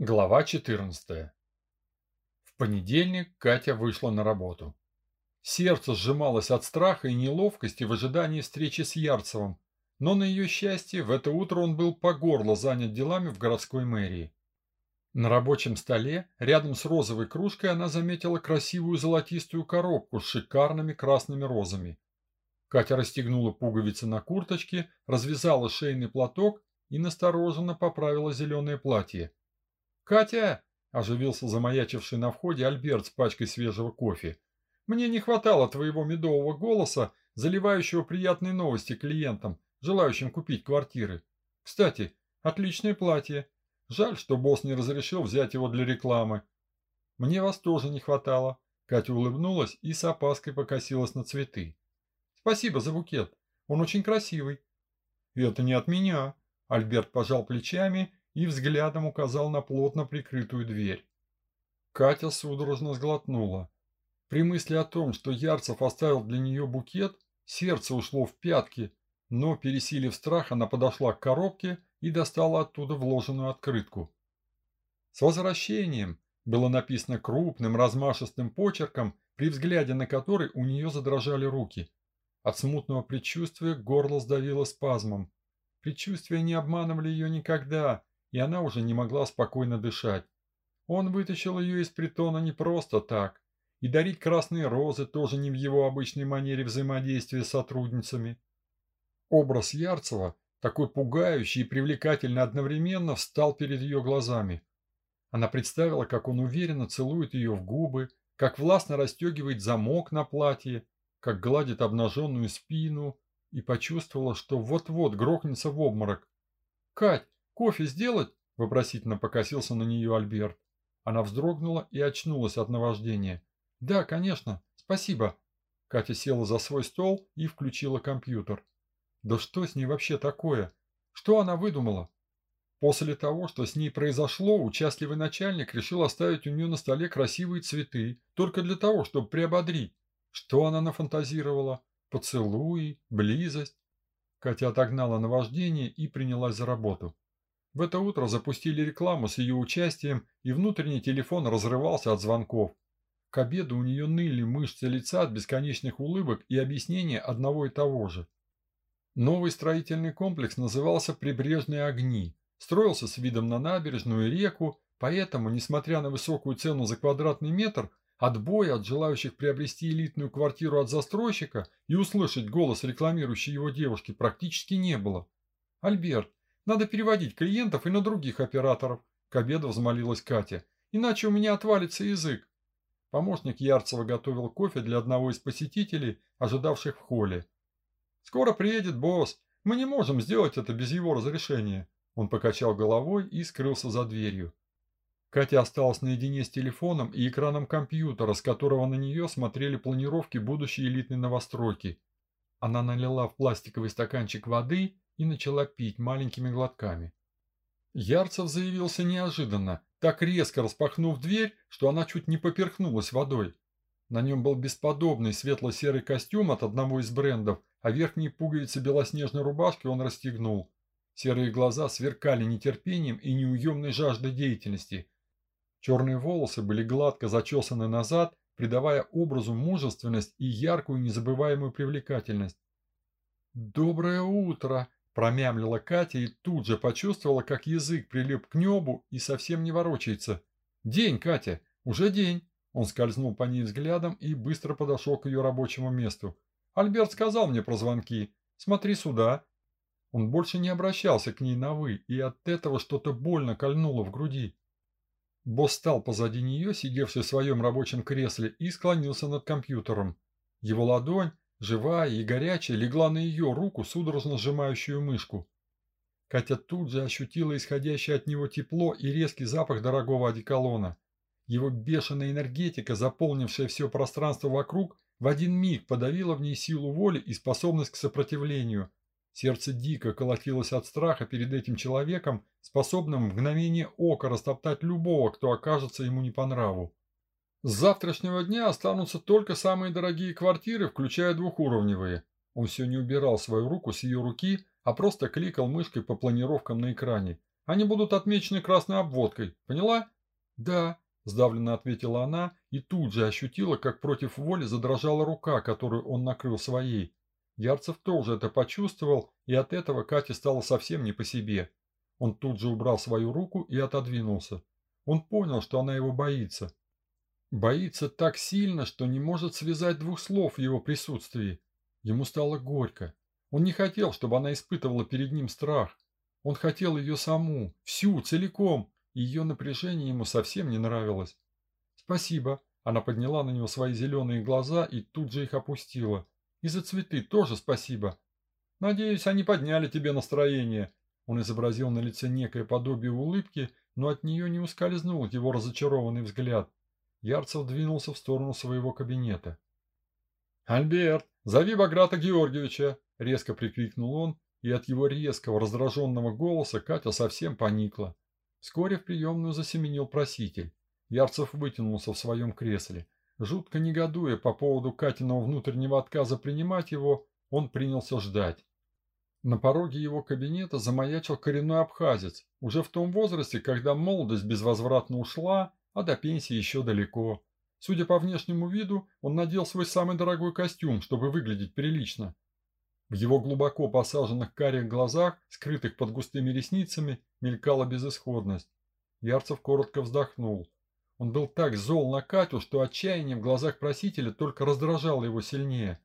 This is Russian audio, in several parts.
Глава 14. В понедельник Катя вышла на работу. Сердце сжималось от страха и неловкости в ожидании встречи с Ярцевым, но на ее счастье в это утро он был по горло занят делами в городской мэрии. На рабочем столе, рядом с розовой кружкой, она заметила красивую золотистую коробку с шикарными красными розами. Катя расстегнула пуговицы на курточке, развязала шейный платок и настороженно поправила зеленое платье. «Катя!» – оживился замаячивший на входе Альберт с пачкой свежего кофе. «Мне не хватало твоего медового голоса, заливающего приятные новости клиентам, желающим купить квартиры. Кстати, отличное платье. Жаль, что босс не разрешил взять его для рекламы. Мне вас тоже не хватало». Катя улыбнулась и с опаской покосилась на цветы. «Спасибо за букет. Он очень красивый». «Это не от меня», – Альберт пожал плечами и взглядом указал на плотно прикрытую дверь. Катя судорожно сглотнула. При мысли о том, что Ярцев оставил для нее букет, сердце ушло в пятки, но, пересилив страх, она подошла к коробке и достала оттуда вложенную открытку. «С возвращением!» было написано крупным, размашистым почерком, при взгляде на который у нее задрожали руки. От смутного предчувствия горло сдавило спазмом. Предчувствия не обманывали ее никогда, и она уже не могла спокойно дышать. Он вытащил ее из притона не просто так, и дарить красные розы тоже не в его обычной манере взаимодействия с сотрудницами. Образ Ярцева, такой пугающий и привлекательный одновременно, встал перед ее глазами. Она представила, как он уверенно целует ее в губы, как властно расстегивает замок на платье, как гладит обнаженную спину, и почувствовала, что вот-вот грохнется в обморок. «Кать, «Кофе сделать?» – вопросительно покосился на нее Альберт. Она вздрогнула и очнулась от наваждения. «Да, конечно. Спасибо». Катя села за свой стол и включила компьютер. Да что с ней вообще такое? Что она выдумала? После того, что с ней произошло, участливый начальник решил оставить у нее на столе красивые цветы, только для того, чтобы приободрить. Что она нафантазировала? Поцелуи, близость. Катя отогнала наваждение и принялась за работу. В это утро запустили рекламу с ее участием, и внутренний телефон разрывался от звонков. К обеду у нее ныли мышцы лица от бесконечных улыбок и объяснения одного и того же. Новый строительный комплекс назывался «Прибрежные огни», строился с видом на набережную и реку, поэтому, несмотря на высокую цену за квадратный метр, отбоя от желающих приобрести элитную квартиру от застройщика и услышать голос рекламирующей его девушки практически не было. «Альберт, надо переводить клиентов и на других операторов, к обеду взмолилась Катя. Иначе у меня отвалится язык. Помощник Ярцева готовил кофе для одного из посетителей, ожидавших в холле. «Скоро приедет босс. Мы не можем сделать это без его разрешения». Он покачал головой и скрылся за дверью. Катя осталась наедине с телефоном и экраном компьютера, с которого на нее смотрели планировки будущей элитной новостройки. Она налила в пластиковый стаканчик воды и начала пить маленькими глотками. Ярцев заявился неожиданно, так резко распахнув дверь, что она чуть не поперхнулась водой. На нем был бесподобный светло-серый костюм от одного из брендов, а верхние пуговицы белоснежной рубашки он расстегнул. Серые глаза сверкали нетерпением и неуемной жаждой деятельности. Черные волосы были гладко зачесаны назад, придавая образу мужественность и яркую незабываемую привлекательность. «Доброе утро!» Промямлила Катя и тут же почувствовала, как язык прилип к небу и совсем не ворочается. «День, Катя! Уже день!» Он скользнул по ней взглядом и быстро подошел к ее рабочему месту. «Альберт сказал мне про звонки. Смотри сюда!» Он больше не обращался к ней на «вы», и от этого что-то больно кольнуло в груди. Босс стал позади нее, сидевший в своем рабочем кресле, и склонился над компьютером. Его ладонь живая и горячая, легла на ее руку, судорожно сжимающую мышку. Катя тут же ощутила исходящее от него тепло и резкий запах дорогого одеколона. Его бешеная энергетика, заполнившая все пространство вокруг, в один миг подавила в ней силу воли и способность к сопротивлению. Сердце дико колотилось от страха перед этим человеком, способным в мгновение ока растоптать любого, кто окажется ему не по нраву. С завтрашнего дня останутся только самые дорогие квартиры, включая двухуровневые. Он все не убирал свою руку с ее руки, а просто кликал мышкой по планировкам на экране. Они будут отмечены красной обводкой. Поняла? Да, сдавленно ответила она и тут же ощутила, как против воли задрожала рука, которую он накрыл своей. Ярцев тоже это почувствовал, и от этого Кате стало совсем не по себе. Он тут же убрал свою руку и отодвинулся. Он понял, что она его боится. Боится так сильно, что не может связать двух слов в его присутствии. Ему стало горько. Он не хотел, чтобы она испытывала перед ним страх. Он хотел ее саму, всю, целиком. Ее напряжение ему совсем не нравилось. «Спасибо». Она подняла на него свои зеленые глаза и тут же их опустила. «И за цветы тоже спасибо». «Надеюсь, они подняли тебе настроение». Он изобразил на лице некое подобие улыбки, но от нее не ускользнул его разочарованный взгляд. Ярцев двинулся в сторону своего кабинета. «Альберт, зови Баграта Георгиевича!» – резко прикрикнул он, и от его резкого раздраженного голоса Катя совсем поникла. Вскоре в приемную засеменил проситель. Ярцев вытянулся в своем кресле. Жутко негодуя по поводу Катиного внутреннего отказа принимать его, он принялся ждать. На пороге его кабинета замаячил коренной абхазец, уже в том возрасте, когда молодость безвозвратно ушла, а до пенсии еще далеко. Судя по внешнему виду, он надел свой самый дорогой костюм, чтобы выглядеть прилично. В его глубоко посаженных карих глазах, скрытых под густыми ресницами, мелькала безысходность. Ярцев коротко вздохнул. Он был так зол на Катю, что отчаяние в глазах просителя только раздражало его сильнее.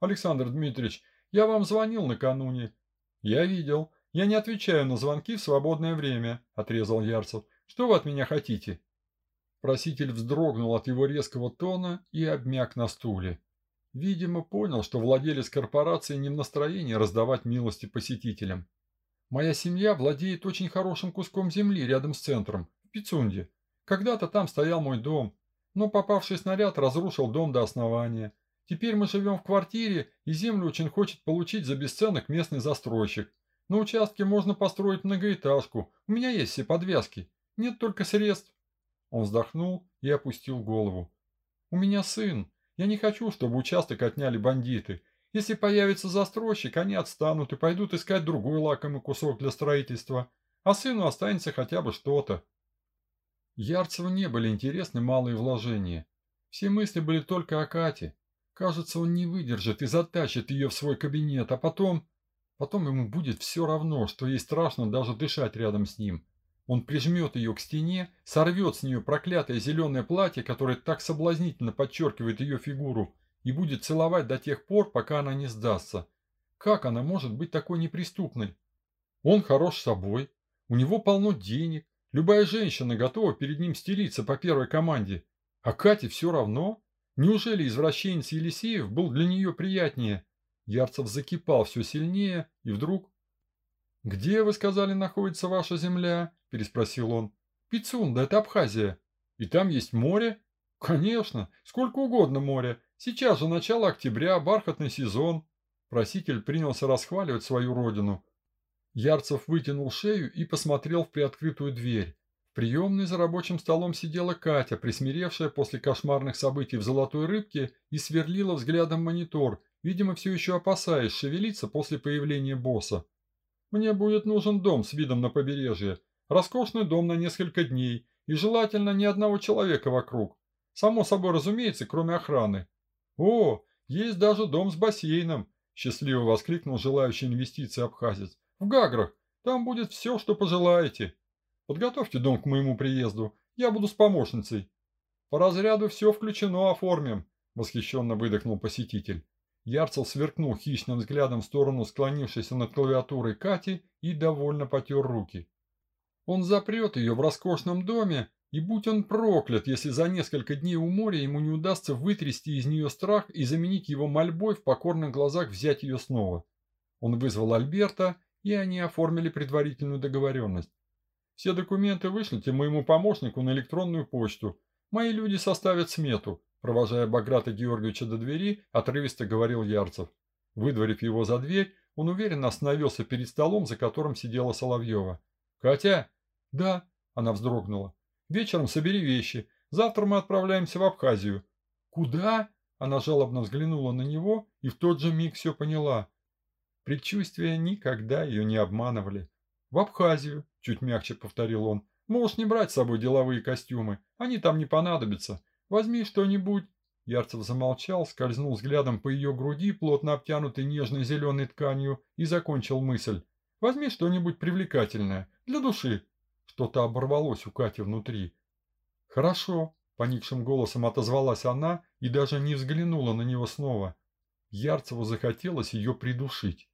«Александр Дмитриевич, я вам звонил накануне». «Я видел. Я не отвечаю на звонки в свободное время», – отрезал Ярцев. «Что вы от меня хотите?» Проситель вздрогнул от его резкого тона и обмяк на стуле. Видимо, понял, что владелец корпорации не в настроении раздавать милости посетителям. Моя семья владеет очень хорошим куском земли рядом с центром, в Пицунде. Когда-то там стоял мой дом, но попавший снаряд разрушил дом до основания. Теперь мы живем в квартире, и землю очень хочет получить за бесценок местный застройщик. На участке можно построить многоэтажку, у меня есть все подвязки, нет только средств. Он вздохнул и опустил голову. «У меня сын. Я не хочу, чтобы участок отняли бандиты. Если появится застройщик, они отстанут и пойдут искать другой лакомый кусок для строительства. А сыну останется хотя бы что-то». Ярцеву не были интересны малые вложения. Все мысли были только о Кате. Кажется, он не выдержит и затащит ее в свой кабинет, а потом... Потом ему будет все равно, что ей страшно даже дышать рядом с ним. Он прижмет ее к стене, сорвет с нее проклятое зеленое платье, которое так соблазнительно подчеркивает ее фигуру, и будет целовать до тех пор, пока она не сдастся. Как она может быть такой неприступной? Он хорош собой, у него полно денег, любая женщина готова перед ним стелиться по первой команде. А Кате все равно? Неужели извращенец Елисеев был для нее приятнее? Ярцев закипал все сильнее, и вдруг... «Где, вы сказали, находится ваша земля?» – переспросил он. «Пицунда, это Абхазия. И там есть море?» «Конечно, сколько угодно моря. Сейчас же начало октября, бархатный сезон». Проситель принялся расхваливать свою родину. Ярцев вытянул шею и посмотрел в приоткрытую дверь. В приемной за рабочим столом сидела Катя, присмиревшая после кошмарных событий в «Золотой рыбке» и сверлила взглядом монитор, видимо, все еще опасаясь шевелиться после появления босса. «Мне будет нужен дом с видом на побережье. Роскошный дом на несколько дней и желательно ни одного человека вокруг. Само собой разумеется, кроме охраны. О, есть даже дом с бассейном, счастливо воскликнул желающий инвестиции абхазец. В Гаграх. Там будет все, что пожелаете. Подготовьте дом к моему приезду. Я буду с помощницей. По разряду все включено, оформим, восхищенно выдохнул посетитель. Ярцев сверкнул хищным взглядом в сторону склонившейся над клавиатурой Кати и довольно потер руки. Он запрет ее в роскошном доме, и будь он проклят, если за несколько дней у моря ему не удастся вытрясти из нее страх и заменить его мольбой в покорных глазах взять ее снова. Он вызвал Альберта, и они оформили предварительную договоренность. Все документы вышлите моему помощнику на электронную почту. Мои люди составят смету, провожая Баграта Георгиевича до двери, отрывисто говорил Ярцев. Выдворив его за дверь, он уверенно остановился перед столом, за которым сидела Соловьева. «Катя, «Да», – она вздрогнула. «Вечером собери вещи. Завтра мы отправляемся в Абхазию». «Куда?» – она жалобно взглянула на него и в тот же миг все поняла. Предчувствия никогда ее не обманывали. «В Абхазию», – чуть мягче повторил он. Можешь не брать с собой деловые костюмы, они там не понадобятся. Возьми что-нибудь. Ярцев замолчал, скользнул взглядом по ее груди, плотно обтянутой нежной зеленой тканью, и закончил мысль. Возьми что-нибудь привлекательное, для души. Что-то оборвалось у Кати внутри. Хорошо, поникшим голосом отозвалась она и даже не взглянула на него снова. Ярцеву захотелось ее придушить.